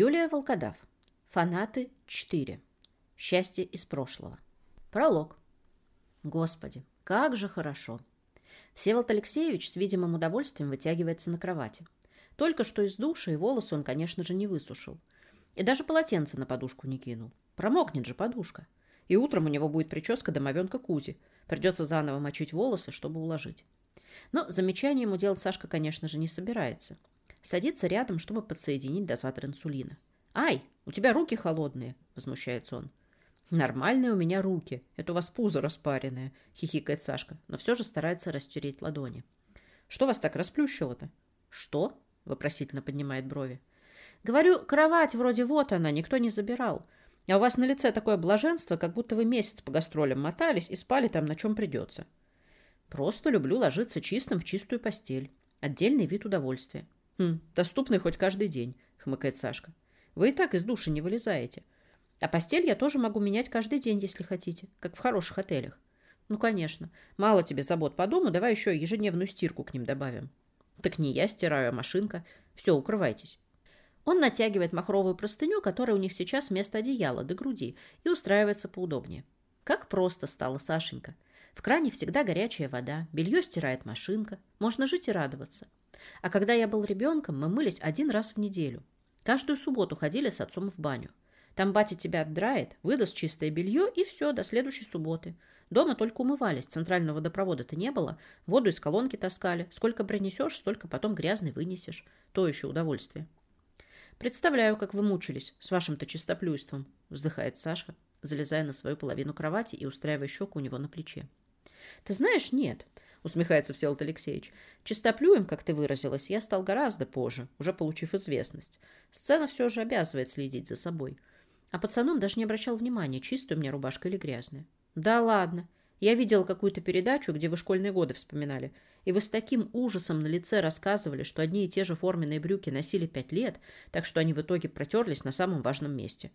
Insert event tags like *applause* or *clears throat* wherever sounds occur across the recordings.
Юлия Волкодав. Фанаты 4. Счастье из прошлого. Пролог. Господи, как же хорошо. Всеволод Алексеевич с видимым удовольствием вытягивается на кровати. Только что из душа, и волосы он, конечно же, не высушил. И даже полотенце на подушку не кинул. Промокнет же подушка. И утром у него будет прическа домовенка Кузи. Придется заново мочить волосы, чтобы уложить. Но замечание ему делать Сашка, конечно же, не собирается. Садится рядом, чтобы подсоединить дозатор инсулина. «Ай, у тебя руки холодные!» – возмущается он. «Нормальные у меня руки. Это у вас пузо распаренное», – хихикает Сашка, но все же старается растереть ладони. «Что вас так расплющило-то?» «Что?» – вопросительно поднимает брови. «Говорю, кровать вроде вот она, никто не забирал. А у вас на лице такое блаженство, как будто вы месяц по гастролям мотались и спали там на чем придется». «Просто люблю ложиться чистым в чистую постель. Отдельный вид удовольствия». «Хм, доступный хоть каждый день», – хмыкает Сашка. «Вы и так из души не вылезаете». А постель я тоже могу менять каждый день, если хотите, как в хороших отелях. Ну, конечно. Мало тебе забот по дому, давай еще ежедневную стирку к ним добавим. Так не я стираю, а машинка. Все, укрывайтесь. Он натягивает махровую простыню, которая у них сейчас вместо одеяла до груди, и устраивается поудобнее. Как просто стало Сашенька. В кране всегда горячая вода, белье стирает машинка. Можно жить и радоваться. А когда я был ребенком, мы мылись один раз в неделю. Каждую субботу ходили с отцом в баню. Там батя тебя отдрает, выдаст чистое белье и все, до следующей субботы. Дома только умывались, центрального водопровода-то не было, воду из колонки таскали. Сколько принесешь, столько потом грязный вынесешь. То еще удовольствие. Представляю, как вы мучились с вашим-то чистоплюйством, вздыхает Саша, залезая на свою половину кровати и устраивая щеку у него на плече. Ты знаешь, нет, усмехается Всеволод Алексеевич. Чистоплюем, как ты выразилась, я стал гораздо позже, уже получив известность. Сцена все же обязывает следить за собой. А пацаном даже не обращал внимания, чистая у меня рубашка или грязная. Да ладно. Я видела какую-то передачу, где вы школьные годы вспоминали, и вы с таким ужасом на лице рассказывали, что одни и те же форменные брюки носили пять лет, так что они в итоге протерлись на самом важном месте.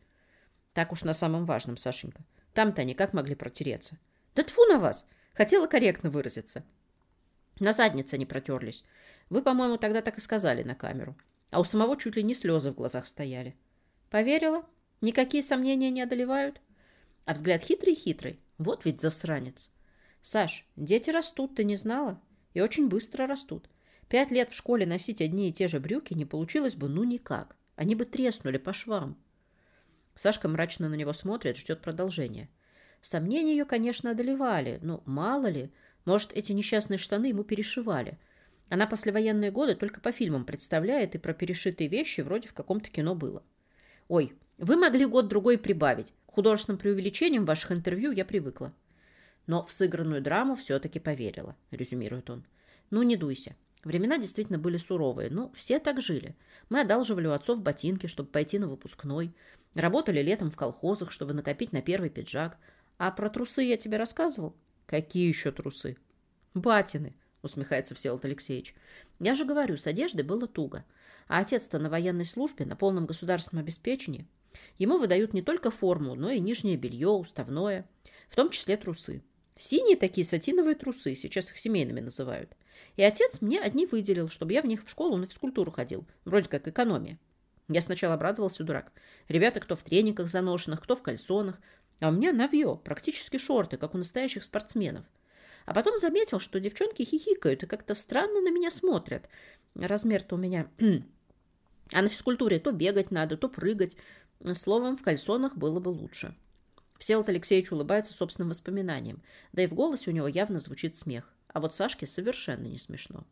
Так уж на самом важном, Сашенька. Там-то они как могли протереться? Да тфу на вас! Хотела корректно выразиться. На заднице они протерлись. Вы, по-моему, тогда так и сказали на камеру. А у самого чуть ли не слезы в глазах стояли. Поверила? Никакие сомнения не одолевают? А взгляд хитрый-хитрый. Вот ведь засранец. Саш, дети растут, ты не знала? И очень быстро растут. Пять лет в школе носить одни и те же брюки не получилось бы ну никак. Они бы треснули по швам. Сашка мрачно на него смотрит, ждет продолжения. Сомнения ее, конечно, одолевали, но мало ли, может, эти несчастные штаны ему перешивали. Она послевоенные годы только по фильмам представляет, и про перешитые вещи вроде в каком-то кино было. Ой, вы могли год-другой прибавить. К художественным преувеличениям ваших интервью я привыкла. Но в сыгранную драму все-таки поверила, резюмирует он. Ну, не дуйся. Времена действительно были суровые, но все так жили. Мы одалживали у отцов ботинки, чтобы пойти на выпускной. Работали летом в колхозах, чтобы накопить на первый пиджак. А про трусы я тебе рассказывал? Какие еще трусы? Батины, усмехается Всеволод Алексеевич. Я же говорю, с одеждой было туго. А отец-то на военной службе, на полном государственном обеспечении. Ему выдают не только форму, но и нижнее белье, уставное, в том числе трусы. Синие такие сатиновые трусы, сейчас их семейными называют. И отец мне одни выделил, чтобы я в них в школу на физкультуру ходил. Вроде как экономия. Я сначала обрадовался, дурак. Ребята кто в трениках заношенных, кто в кальсонах. А у меня навье, практически шорты, как у настоящих спортсменов. А потом заметил, что девчонки хихикают и как-то странно на меня смотрят. Размер-то у меня... *clears throat* А на физкультуре то бегать надо, то прыгать. Словом, в кальсонах было бы лучше. Всеволод Алексеевич улыбается собственным воспоминаниям, да и в голосе у него явно звучит смех. А вот Сашке совершенно не смешно.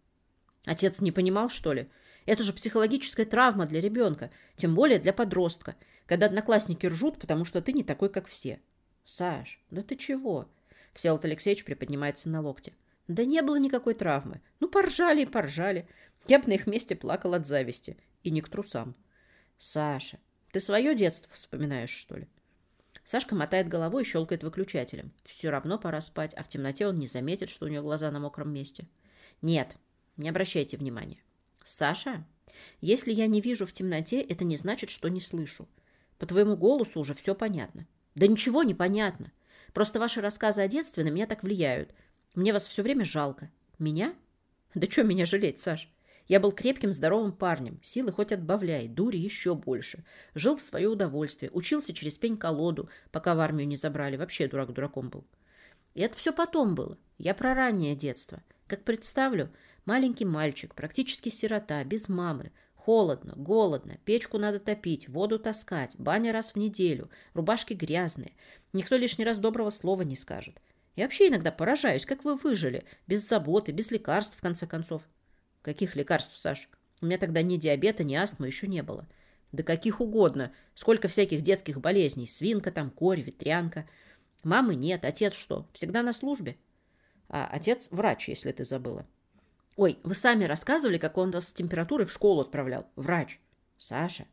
Отец не понимал, что ли? Это же психологическая травма для ребенка, тем более для подростка, когда одноклассники ржут, потому что ты не такой, как все. Саш, да ты чего? Всеволод Алексеевич приподнимается на локте. Да не было никакой травмы. Ну, поржали и поржали. Я бы на их месте плакал от зависти. И не к трусам. Саша, ты свое детство вспоминаешь, что ли? Сашка мотает головой и щелкает выключателем. Все равно пора спать, а в темноте он не заметит, что у нее глаза на мокром месте. Нет, не обращайте внимания. Саша, если я не вижу в темноте, это не значит, что не слышу. По твоему голосу уже все понятно. Да ничего не понятно. Просто ваши рассказы о детстве на меня так влияют. Мне вас все время жалко. Меня? Да что меня жалеть, Саш? Я был крепким, здоровым парнем, силы хоть отбавляй, дури еще больше. Жил в свое удовольствие, учился через пень-колоду, пока в армию не забрали, вообще дурак дураком был. И это все потом было. Я про раннее детство. Как представлю, маленький мальчик, практически сирота, без мамы, Холодно, голодно, печку надо топить, воду таскать, баня раз в неделю, рубашки грязные. Никто лишний раз доброго слова не скажет. Я вообще иногда поражаюсь, как вы выжили, без заботы, без лекарств, в конце концов. Каких лекарств, Саш? У меня тогда ни диабета, ни астмы еще не было. Да каких угодно. Сколько всяких детских болезней. Свинка там, корь, ветрянка. Мамы нет, отец что? Всегда на службе. А отец врач, если ты забыла. Ой, вы сами рассказывали, как он вас с температурой в школу отправлял. Врач. Саша.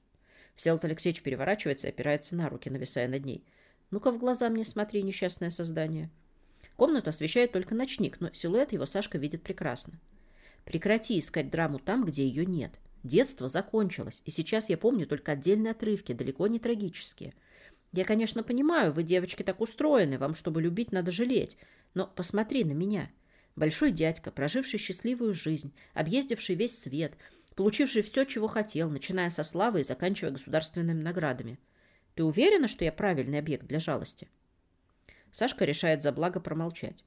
Всеволод Алексеевич переворачивается и опирается на руки, нависая над ней. Ну-ка в глаза мне смотри, несчастное создание. Комнату освещает только ночник, но силуэт его Сашка видит прекрасно. Прекрати искать драму там, где ее нет. Детство закончилось, и сейчас я помню только отдельные отрывки, далеко не трагические. Я, конечно, понимаю, вы, девочки, так устроены, вам, чтобы любить, надо жалеть. Но посмотри на меня. Большой дядька, проживший счастливую жизнь, объездивший весь свет, получивший все, чего хотел, начиная со славы и заканчивая государственными наградами. Ты уверена, что я правильный объект для жалости? Сашка решает за благо промолчать.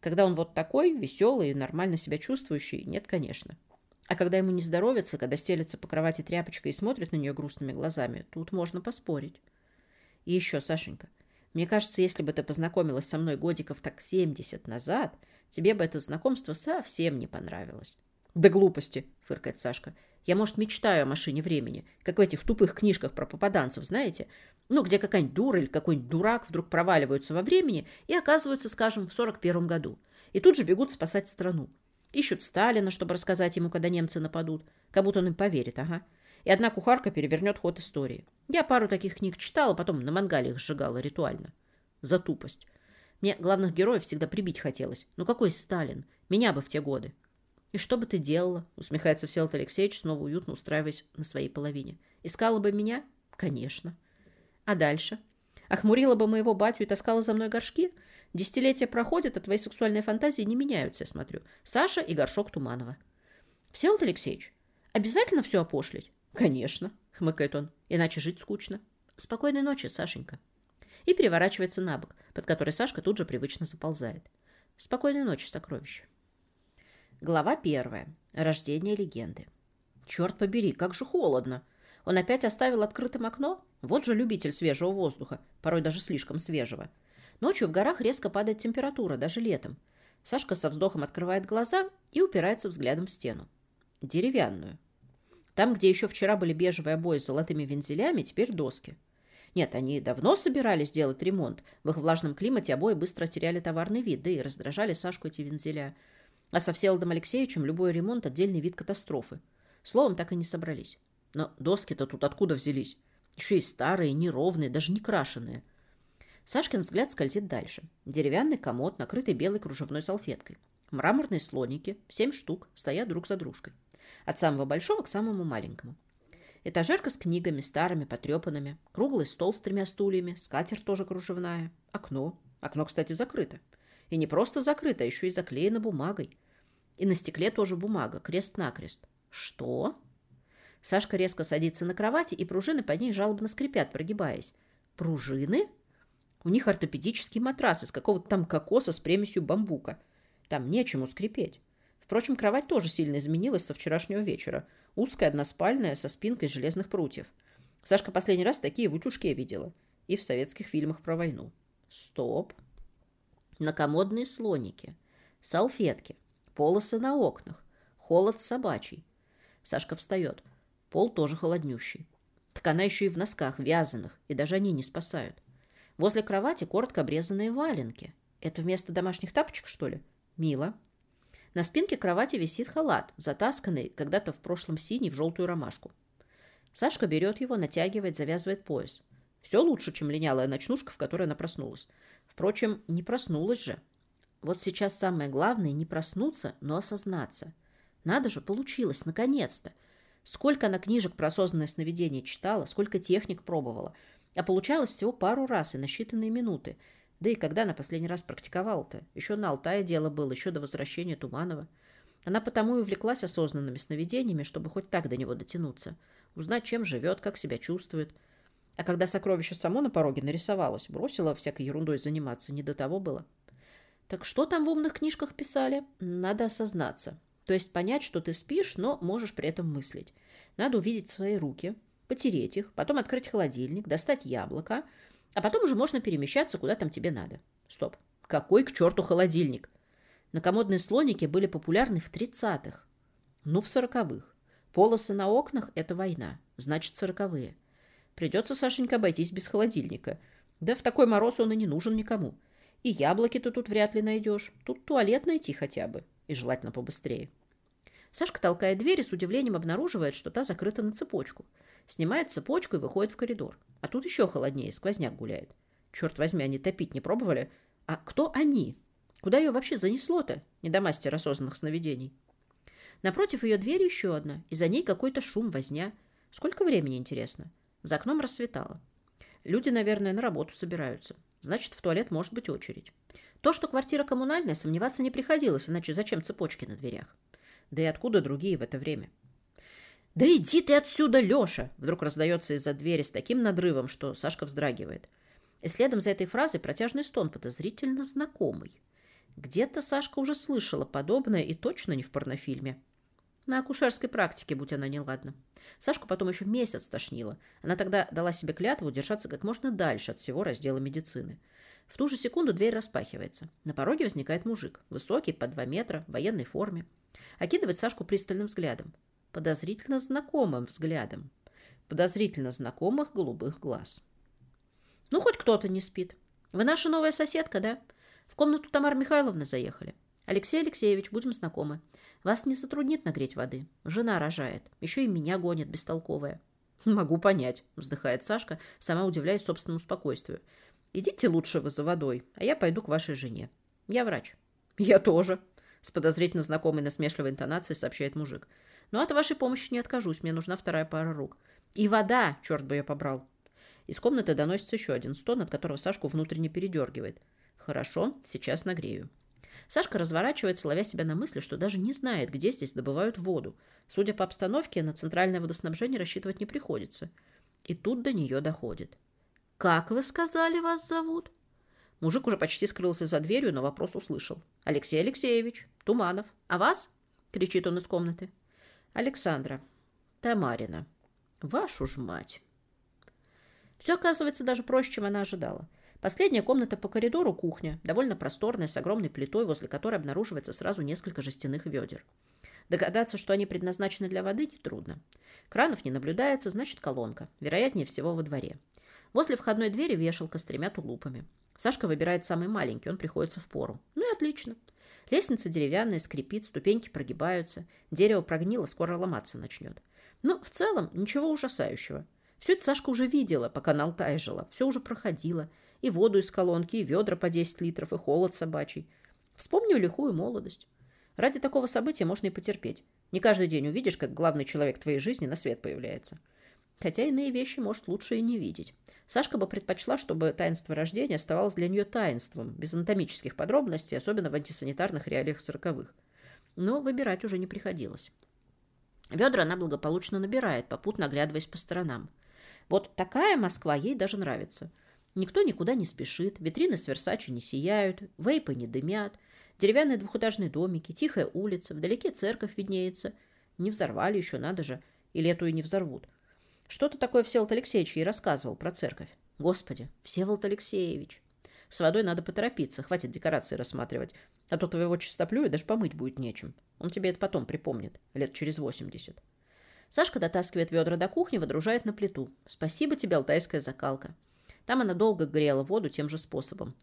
Когда он вот такой, веселый и нормально себя чувствующий, нет, конечно. А когда ему не здоровится, когда стелется по кровати тряпочкой и смотрит на нее грустными глазами, тут можно поспорить. И еще, Сашенька, мне кажется, если бы ты познакомилась со мной годиков так 70 назад, Тебе бы это знакомство совсем не понравилось. Да глупости, фыркает Сашка. Я, может, мечтаю о машине времени, как в этих тупых книжках про попаданцев, знаете? Ну, где какая-нибудь дура или какой-нибудь дурак вдруг проваливаются во времени и оказываются, скажем, в 41 году. И тут же бегут спасать страну. Ищут Сталина, чтобы рассказать ему, когда немцы нападут. Как будто он им поверит, ага. И одна кухарка перевернет ход истории. Я пару таких книг читала, потом на мангале их сжигала ритуально. За тупость. Мне главных героев всегда прибить хотелось. Ну какой Сталин? Меня бы в те годы. И что бы ты делала? Усмехается Всеволод Алексеевич, снова уютно устраиваясь на своей половине. Искала бы меня? Конечно. А дальше? Охмурила бы моего батю и таскала за мной горшки? Десятилетия проходят, а твои сексуальные фантазии не меняются, я смотрю. Саша и горшок Туманова. Всеволод Алексеевич, обязательно все опошлить? Конечно, хмыкает он, иначе жить скучно. Спокойной ночи, Сашенька и переворачивается на бок, под который Сашка тут же привычно заползает. Спокойной ночи, сокровище. Глава первая. Рождение легенды. Черт побери, как же холодно. Он опять оставил открытым окно? Вот же любитель свежего воздуха, порой даже слишком свежего. Ночью в горах резко падает температура, даже летом. Сашка со вздохом открывает глаза и упирается взглядом в стену. Деревянную. Там, где еще вчера были бежевые обои с золотыми вензелями, теперь доски. Нет, они давно собирались делать ремонт. В их влажном климате обои быстро теряли товарный вид, да и раздражали Сашку эти вензеля. А со Всеволодом Алексеевичем любой ремонт – отдельный вид катастрофы. Словом, так и не собрались. Но доски-то тут откуда взялись? Еще и старые, неровные, даже не крашеные. Сашкин взгляд скользит дальше. Деревянный комод, накрытый белой кружевной салфеткой. Мраморные слоники, семь штук, стоят друг за дружкой. От самого большого к самому маленькому. Этажерка с книгами, старыми, потрепанными. Круглый стол с тремя стульями. Скатерть тоже кружевная. Окно. Окно, кстати, закрыто. И не просто закрыто, а еще и заклеено бумагой. И на стекле тоже бумага, крест-накрест. Что? Сашка резко садится на кровати, и пружины под ней жалобно скрипят, прогибаясь. Пружины? У них ортопедический матрас из какого-то там кокоса с примесью бамбука. Там нечему скрипеть. Впрочем, кровать тоже сильно изменилась со вчерашнего вечера. Узкая, односпальная, со спинкой железных прутьев. Сашка последний раз такие в утюжке видела. И в советских фильмах про войну. Стоп. Накомодные слоники. Салфетки. Полосы на окнах. Холод собачий. Сашка встает. Пол тоже холоднющий. Так она еще и в носках, вязаных, и даже они не спасают. Возле кровати коротко обрезанные валенки. Это вместо домашних тапочек, что ли? Мило. На спинке кровати висит халат, затасканный когда-то в прошлом синий в желтую ромашку. Сашка берет его, натягивает, завязывает пояс. Все лучше, чем линялая ночнушка, в которой она проснулась. Впрочем, не проснулась же. Вот сейчас самое главное не проснуться, но осознаться. Надо же, получилось, наконец-то. Сколько она книжек про осознанное сновидение читала, сколько техник пробовала. А получалось всего пару раз и на считанные минуты – да и когда на последний раз практиковал-то? Еще на Алтае дело было, еще до возвращения Туманова. Она потому и увлеклась осознанными сновидениями, чтобы хоть так до него дотянуться, узнать, чем живет, как себя чувствует. А когда сокровище само на пороге нарисовалось, бросила всякой ерундой заниматься, не до того было. Так что там в умных книжках писали? Надо осознаться. То есть понять, что ты спишь, но можешь при этом мыслить. Надо увидеть свои руки, потереть их, потом открыть холодильник, достать яблоко, а потом уже можно перемещаться, куда там тебе надо. Стоп. Какой к черту холодильник? Накомодные слоники были популярны в 30-х. Ну, в 40-х. Полосы на окнах – это война. Значит, сороковые. Придется, Сашенька, обойтись без холодильника. Да в такой мороз он и не нужен никому. И яблоки ты тут вряд ли найдешь. Тут туалет найти хотя бы. И желательно побыстрее. Сашка толкает дверь и с удивлением обнаруживает, что та закрыта на цепочку. Снимает цепочку и выходит в коридор. А тут еще холоднее, сквозняк гуляет. Черт возьми, они топить не пробовали? А кто они? Куда ее вообще занесло-то? Не до мастера осознанных сновидений. Напротив ее двери еще одна, и за ней какой-то шум, возня. Сколько времени, интересно? За окном рассветало. Люди, наверное, на работу собираются. Значит, в туалет может быть очередь. То, что квартира коммунальная, сомневаться не приходилось, иначе зачем цепочки на дверях? Да и откуда другие в это время? «Да иди ты отсюда, Леша!» Вдруг раздается из-за двери с таким надрывом, что Сашка вздрагивает. И следом за этой фразой протяжный стон, подозрительно знакомый. Где-то Сашка уже слышала подобное и точно не в порнофильме. На акушерской практике, будь она неладна. Сашку потом еще месяц тошнило. Она тогда дала себе клятву держаться как можно дальше от всего раздела медицины. В ту же секунду дверь распахивается. На пороге возникает мужик. Высокий, под два метра, в военной форме. Окидывает Сашку пристальным взглядом. Подозрительно знакомым взглядом. Подозрительно знакомых голубых глаз. Ну, хоть кто-то не спит. Вы наша новая соседка, да? В комнату Тамары Михайловны заехали. Алексей Алексеевич, будем знакомы. Вас не затруднит нагреть воды. Жена рожает. Еще и меня гонит, бестолковая. Могу понять, вздыхает Сашка, сама удивляясь собственному спокойствию. Идите лучше вы за водой, а я пойду к вашей жене. Я врач. Я тоже, с подозрительно знакомой насмешливой интонацией сообщает мужик. Но от вашей помощи не откажусь, мне нужна вторая пара рук. И вода, черт бы ее побрал. Из комнаты доносится еще один стон, от которого Сашку внутренне передергивает. Хорошо, сейчас нагрею. Сашка разворачивается, ловя себя на мысли, что даже не знает, где здесь добывают воду. Судя по обстановке, на центральное водоснабжение рассчитывать не приходится. И тут до нее доходит. «Как вы сказали, вас зовут?» Мужик уже почти скрылся за дверью, но вопрос услышал. «Алексей Алексеевич, Туманов. А вас?» — кричит он из комнаты. «Александра. Тамарина. Вашу ж мать!» Все оказывается даже проще, чем она ожидала. Последняя комната по коридору – кухня, довольно просторная, с огромной плитой, возле которой обнаруживается сразу несколько жестяных ведер. Догадаться, что они предназначены для воды, нетрудно. Кранов не наблюдается, значит колонка. Вероятнее всего во дворе. Возле входной двери вешалка с тремя тулупами. Сашка выбирает самый маленький, он приходится в пору. Ну и отлично. Лестница деревянная, скрипит, ступеньки прогибаются. Дерево прогнило, скоро ломаться начнет. Но в целом ничего ужасающего. Все это Сашка уже видела, пока на Алтае жила. Все уже проходило. И воду из колонки, и ведра по 10 литров, и холод собачий. Вспомню лихую молодость. Ради такого события можно и потерпеть. Не каждый день увидишь, как главный человек твоей жизни на свет появляется. Хотя иные вещи, может, лучше и не видеть. Сашка бы предпочла, чтобы таинство рождения оставалось для нее таинством, без анатомических подробностей, особенно в антисанитарных реалиях сороковых. Но выбирать уже не приходилось. Ведра она благополучно набирает, попутно оглядываясь по сторонам. Вот такая Москва ей даже нравится. Никто никуда не спешит, витрины с Версачи не сияют, вейпы не дымят, деревянные двухэтажные домики, тихая улица, вдалеке церковь виднеется. Не взорвали еще, надо же, или эту и не взорвут. Что-то такое Всеволод Алексеевич ей рассказывал про церковь. Господи, Всеволод Алексеевич. С водой надо поторопиться, хватит декорации рассматривать. А то твоего чистоплюя даже помыть будет нечем. Он тебе это потом припомнит, лет через восемьдесят. Сашка дотаскивает ведра до кухни, водружает на плиту. Спасибо тебе, алтайская закалка. Там она долго грела воду тем же способом.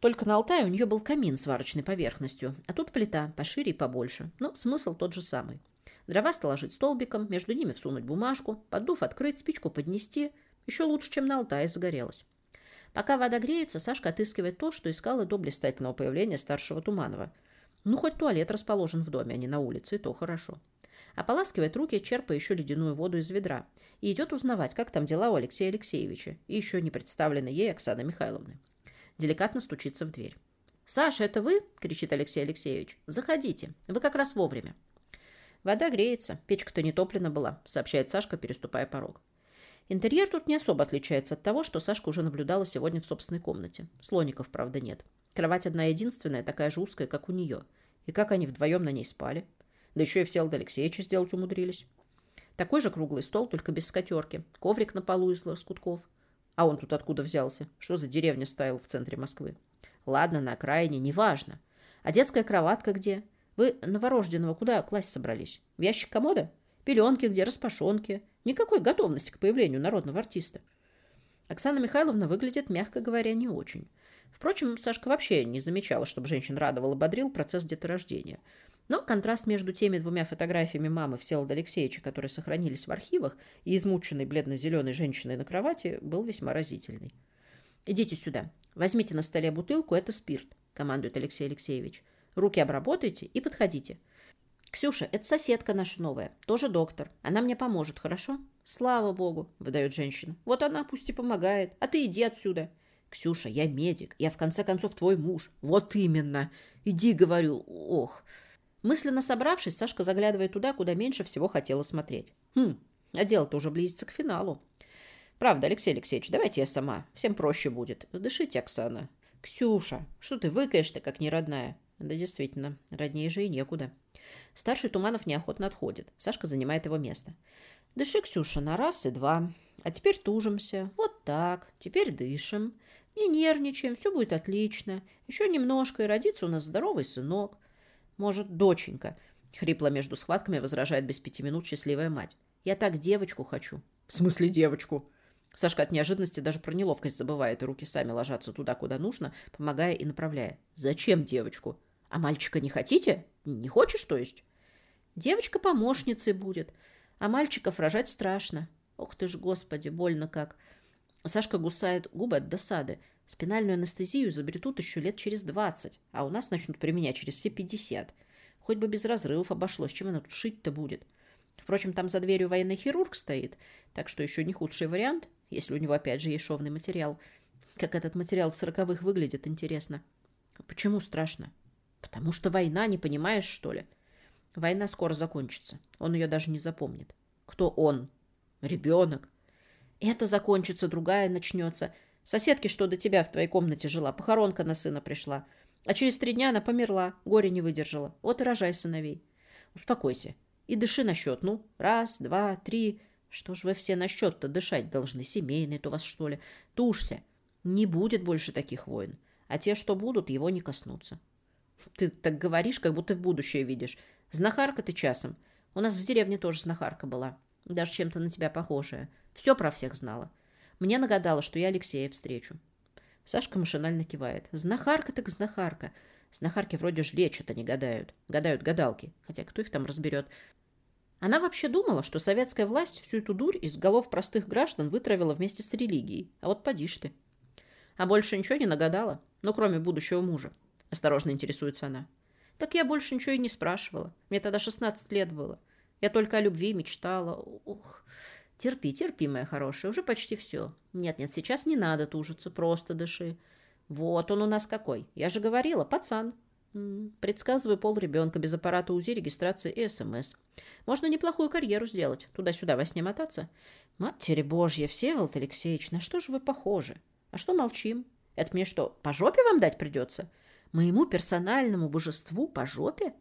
Только на Алтае у нее был камин с варочной поверхностью, а тут плита, пошире и побольше. Но смысл тот же самый. Дрова сложить столбиком, между ними всунуть бумажку, поддув открыть, спичку поднести. Еще лучше, чем на Алтае загорелось. Пока вода греется, Сашка отыскивает то, что искала до блистательного появления старшего Туманова. Ну, хоть туалет расположен в доме, а не на улице, и то хорошо. Ополаскивает руки, черпая еще ледяную воду из ведра. И идет узнавать, как там дела у Алексея Алексеевича и еще не представленной ей Оксаны Михайловны. Деликатно стучится в дверь. «Саша, это вы?» – кричит Алексей Алексеевич. «Заходите. Вы как раз вовремя». «Вода греется. Печка-то не топлена была», – сообщает Сашка, переступая порог. Интерьер тут не особо отличается от того, что Сашка уже наблюдала сегодня в собственной комнате. Слоников, правда, нет. Кровать одна единственная, такая же узкая, как у нее. И как они вдвоем на ней спали. Да еще и Всеволода Алексеевича сделать умудрились. Такой же круглый стол, только без скатерки. Коврик на полу из лоскутков. А он тут откуда взялся? Что за деревня ставил в центре Москвы? Ладно, на окраине, неважно. А детская кроватка где? Вы новорожденного куда класть собрались? В ящик комода? Пеленки где, распашонки? Никакой готовности к появлению народного артиста. Оксана Михайловна выглядит, мягко говоря, не очень. Впрочем, Сашка вообще не замечала, чтобы женщин радовал и бодрил процесс деторождения. Но контраст между теми двумя фотографиями мамы Всеволода Алексеевича, которые сохранились в архивах, и измученной бледно-зеленой женщиной на кровати, был весьма разительный. «Идите сюда. Возьмите на столе бутылку, это спирт», — командует Алексей Алексеевич. «Руки обработайте и подходите. «Ксюша, это соседка наша новая, тоже доктор. Она мне поможет, хорошо?» «Слава богу», — выдает женщина. «Вот она пусть и помогает. А ты иди отсюда». «Ксюша, я медик. Я, в конце концов, твой муж». «Вот именно. Иди, говорю. Ох». Мысленно собравшись, Сашка заглядывает туда, куда меньше всего хотела смотреть. «Хм, а дело-то уже близится к финалу». «Правда, Алексей Алексеевич, давайте я сама. Всем проще будет. Дышите, Оксана». «Ксюша, что ты выкаешь-то, как неродная?» «Да действительно, роднее же и некуда». Старший Туманов неохотно отходит. Сашка занимает его место. Дыши, Ксюша, на раз и два. А теперь тужимся. Вот так. Теперь дышим. Не нервничаем, все будет отлично. Еще немножко, и родится у нас здоровый сынок. Может, доченька. Хрипло между схватками возражает без пяти минут счастливая мать. Я так девочку хочу. В смысле девочку? Сашка от неожиданности даже про неловкость забывает, и руки сами ложатся туда, куда нужно, помогая и направляя. Зачем девочку? А мальчика не хотите? Не хочешь, то есть? Девочка помощницей будет, а мальчиков рожать страшно. Ох ты ж, господи, больно как. Сашка гусает губы от досады. Спинальную анестезию изобретут еще лет через двадцать, а у нас начнут применять через все пятьдесят. Хоть бы без разрывов обошлось, чем она тут шить-то будет. Впрочем, там за дверью военный хирург стоит, так что еще не худший вариант, если у него опять же есть шовный материал. Как этот материал в сороковых выглядит, интересно. Почему страшно? Потому что война, не понимаешь, что ли? Война скоро закончится. Он ее даже не запомнит. Кто он? Ребенок. Это закончится, другая начнется. Соседки, что до тебя в твоей комнате жила, похоронка на сына пришла. А через три дня она померла, горе не выдержала. Вот и рожай сыновей. Успокойся. И дыши на счет. Ну, раз, два, три. Что ж вы все на счет-то дышать должны? Семейный-то у вас, что ли? Тушься. Не будет больше таких войн. А те, что будут, его не коснутся. Ты так говоришь, как будто в будущее видишь. Знахарка ты часом. У нас в деревне тоже знахарка была. Даже чем-то на тебя похожая. Все про всех знала. Мне нагадала, что я Алексея встречу. Сашка машинально кивает. Знахарка так знахарка. Знахарки вроде ж лечат, а не гадают. Гадают гадалки. Хотя кто их там разберет. Она вообще думала, что советская власть всю эту дурь из голов простых граждан вытравила вместе с религией. А вот поди ж ты. А больше ничего не нагадала? Ну, кроме будущего мужа. Осторожно интересуется она. Так я больше ничего и не спрашивала. Мне тогда 16 лет было. Я только о любви мечтала. Ух, терпи, терпи, моя хорошая, уже почти все. Нет-нет, сейчас не надо тужиться, просто дыши. Вот он у нас какой. Я же говорила, пацан. Предсказываю пол ребенка без аппарата УЗИ, регистрации и СМС. Можно неплохую карьеру сделать. Туда-сюда во сне мотаться. Матери Божья, Всеволод Алексеевич, на что же вы похожи? А что молчим? Это мне что, по жопе вам дать придется? Моему персональному божеству по жопе?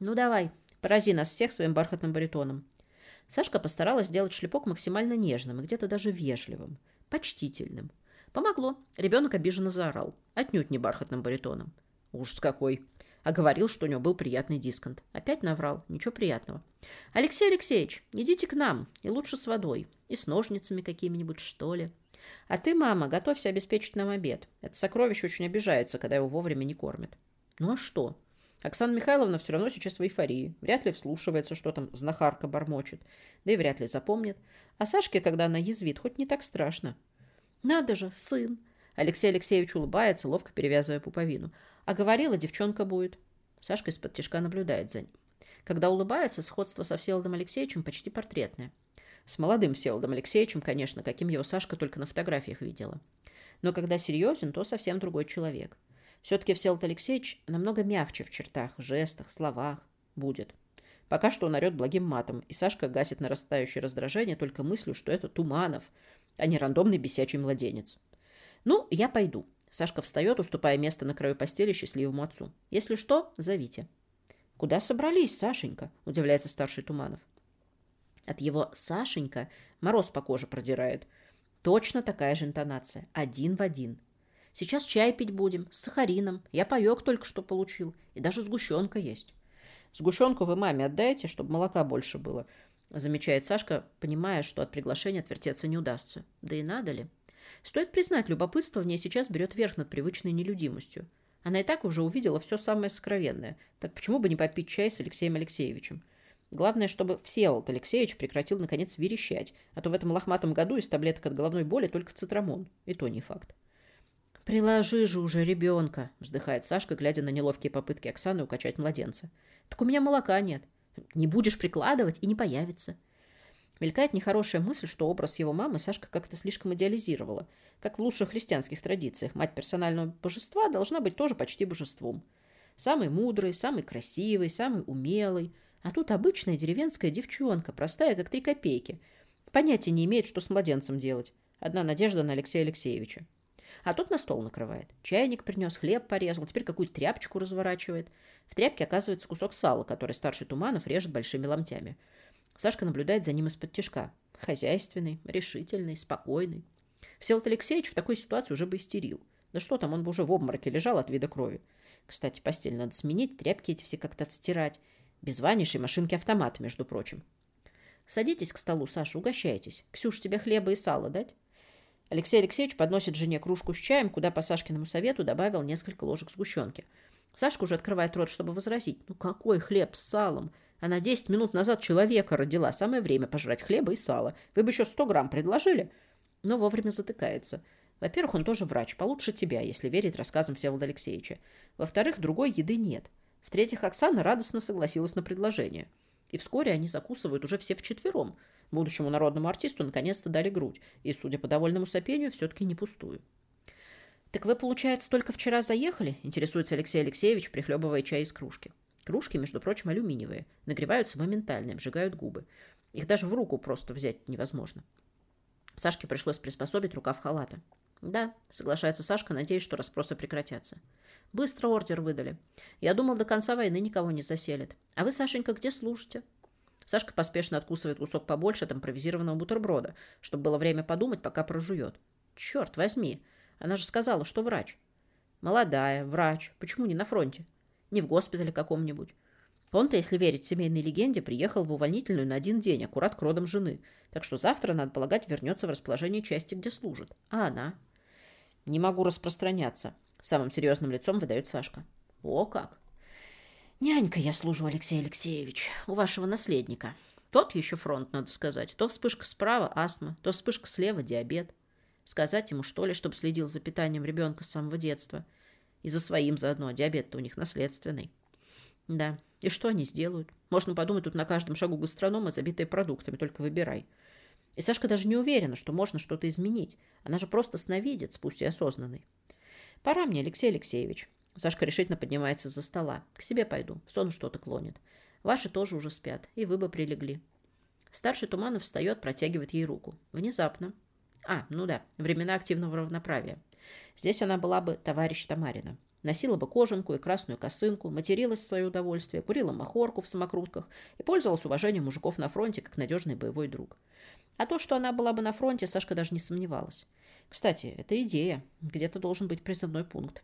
Ну давай, порази нас всех своим бархатным баритоном. Сашка постаралась сделать шлепок максимально нежным и где-то даже вежливым, почтительным. Помогло. Ребенок обиженно заорал. Отнюдь не бархатным баритоном. Ужас какой. А говорил, что у него был приятный дисконт. Опять наврал. Ничего приятного. Алексей Алексеевич, идите к нам. И лучше с водой. И с ножницами какими-нибудь, что ли. А ты, мама, готовься обеспечить нам обед. Это сокровище очень обижается, когда его вовремя не кормят. Ну а что? Оксана Михайловна все равно сейчас в эйфории. Вряд ли вслушивается, что там знахарка бормочет. Да и вряд ли запомнит. А Сашке, когда она язвит, хоть не так страшно. Надо же, сын. Алексей Алексеевич улыбается, ловко перевязывая пуповину. А говорила, девчонка будет. Сашка из-под тяжка наблюдает за ним. Когда улыбается, сходство со Всеволодом Алексеевичем почти портретное. С молодым Всеволодом Алексеевичем, конечно, каким его Сашка только на фотографиях видела. Но когда серьезен, то совсем другой человек. Все-таки Всеволод Алексеевич намного мягче в чертах, жестах, словах будет. Пока что он орет благим матом, и Сашка гасит нарастающее раздражение только мыслью, что это Туманов, а не рандомный бесячий младенец. «Ну, я пойду». Сашка встает, уступая место на краю постели счастливому отцу. «Если что, зовите». «Куда собрались, Сашенька?» – удивляется старший Туманов. От его «Сашенька» мороз по коже продирает. Точно такая же интонация. Один в один. Сейчас чай пить будем, с сахарином. Я паек только что получил. И даже сгущенка есть. Сгущенку вы маме отдайте, чтобы молока больше было. Замечает Сашка, понимая, что от приглашения отвертеться не удастся. Да и надо ли? Стоит признать, любопытство в ней сейчас берет верх над привычной нелюдимостью. Она и так уже увидела все самое сокровенное. Так почему бы не попить чай с Алексеем Алексеевичем? Главное, чтобы Всеволод Алексеевич прекратил, наконец, верещать, а то в этом лохматом году из таблеток от головной боли только цитрамон. И то не факт. «Приложи же уже ребенка», — вздыхает Сашка, глядя на неловкие попытки Оксаны укачать младенца. «Так у меня молока нет. Не будешь прикладывать и не появится». Мелькает нехорошая мысль, что образ его мамы Сашка как-то слишком идеализировала. Как в лучших христианских традициях, мать персонального божества должна быть тоже почти божеством. Самый мудрый, самый красивый, самый умелый. А тут обычная деревенская девчонка, простая, как три копейки. Понятия не имеет, что с младенцем делать. Одна надежда на Алексея Алексеевича. А тут на стол накрывает. Чайник принес, хлеб порезал, теперь какую-то тряпочку разворачивает. В тряпке оказывается кусок сала, который старший Туманов режет большими ломтями. Сашка наблюдает за ним из-под тяжка. Хозяйственный, решительный, спокойный. Всеволод Алексеевич в такой ситуации уже бы истерил. Да что там, он бы уже в обмороке лежал от вида крови. Кстати, постель надо сменить, тряпки эти все как-то отстирать. Без ваннейшей машинки-автомат, между прочим. Садитесь к столу, Саша, угощайтесь. Ксюш, тебе хлеба и сала дать? Алексей Алексеевич подносит жене кружку с чаем, куда по Сашкиному совету добавил несколько ложек сгущенки. Сашка уже открывает рот, чтобы возразить. Ну какой хлеб с салом? Она 10 минут назад человека родила. Самое время пожрать хлеба и сала. Вы бы еще 100 грамм предложили? Но вовремя затыкается. Во-первых, он тоже врач, получше тебя, если верить рассказам Всеволода Алексеевича. Во-вторых, другой еды нет. В-третьих, Оксана радостно согласилась на предложение. И вскоре они закусывают уже все вчетвером. Будущему народному артисту наконец-то дали грудь. И, судя по довольному сопению, все-таки не пустую. «Так вы, получается, только вчера заехали?» – интересуется Алексей Алексеевич, прихлебывая чай из кружки. Кружки, между прочим, алюминиевые. Нагреваются моментально, обжигают губы. Их даже в руку просто взять невозможно. Сашке пришлось приспособить рукав халата. «Да», — соглашается Сашка, надеясь, что расспросы прекратятся. Быстро ордер выдали. Я думал, до конца войны никого не заселят. А вы, Сашенька, где служите? Сашка поспешно откусывает кусок побольше от импровизированного бутерброда, чтобы было время подумать, пока прожует. Черт возьми, она же сказала, что врач. Молодая, врач. Почему не на фронте? Не в госпитале каком-нибудь. Он-то, если верить семейной легенде, приехал в увольнительную на один день, аккурат к родам жены. Так что завтра, надо полагать, вернется в расположение части, где служит. А она? Не могу распространяться. Самым серьезным лицом выдает Сашка. О, как! Нянька я служу, Алексей Алексеевич, у вашего наследника. Тот еще фронт, надо сказать. То вспышка справа – астма, то вспышка слева – диабет. Сказать ему, что ли, чтобы следил за питанием ребенка с самого детства. И за своим заодно. Диабет-то у них наследственный. Да. И что они сделают? Можно подумать, тут на каждом шагу гастронома, забитые продуктами. Только выбирай. И Сашка даже не уверена, что можно что-то изменить. Она же просто сновидец, пусть и осознанный. «Пора мне, Алексей Алексеевич». Сашка решительно поднимается за стола. «К себе пойду. Сон что-то клонит. Ваши тоже уже спят, и вы бы прилегли». Старший Туманов встает, протягивает ей руку. Внезапно. А, ну да, времена активного равноправия. Здесь она была бы товарищ Тамарина. Носила бы кожанку и красную косынку, материлась в свое удовольствие, курила махорку в самокрутках и пользовалась уважением мужиков на фронте как надежный боевой друг. А то, что она была бы на фронте, Сашка даже не сомневалась. Кстати, это идея. Где-то должен быть призывной пункт.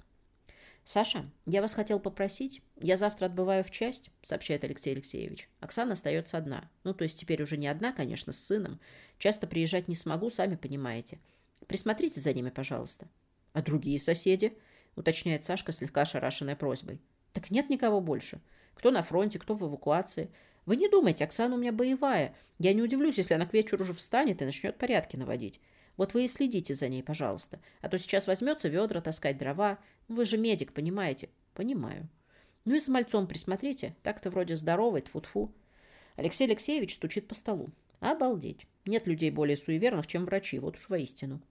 «Саша, я вас хотел попросить. Я завтра отбываю в часть», — сообщает Алексей Алексеевич. «Оксана остается одна. Ну, то есть теперь уже не одна, конечно, с сыном. Часто приезжать не смогу, сами понимаете. Присмотрите за ними, пожалуйста». «А другие соседи?» — уточняет Сашка, слегка ошарашенная просьбой. «Так нет никого больше. Кто на фронте, кто в эвакуации. Вы не думайте, Оксана у меня боевая. Я не удивлюсь, если она к вечеру уже встанет и начнет порядки наводить. Вот вы и следите за ней, пожалуйста. А то сейчас возьмется ведра таскать дрова. Вы же медик, понимаете? Понимаю. Ну и с мальцом присмотрите. Так-то вроде здоровый, тфу-тфу. Алексей Алексеевич стучит по столу. Обалдеть. Нет людей более суеверных, чем врачи, вот уж воистину.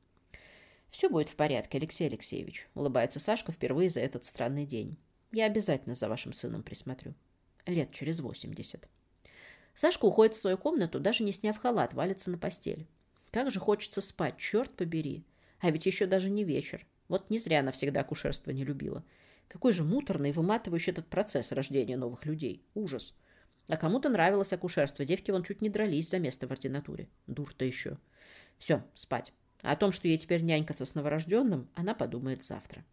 «Все будет в порядке, Алексей Алексеевич», — улыбается Сашка впервые за этот странный день. «Я обязательно за вашим сыном присмотрю. Лет через восемьдесят». Сашка уходит в свою комнату, даже не сняв халат, валится на постель. Как же хочется спать, черт побери. А ведь еще даже не вечер. Вот не зря она всегда акушерство не любила. Какой же муторный и выматывающий этот процесс рождения новых людей. Ужас. А кому-то нравилось акушерство. Девки вон чуть не дрались за место в ординатуре. Дур-то еще. Все, спать. А о том, что ей теперь нянькаться с новорожденным, она подумает завтра.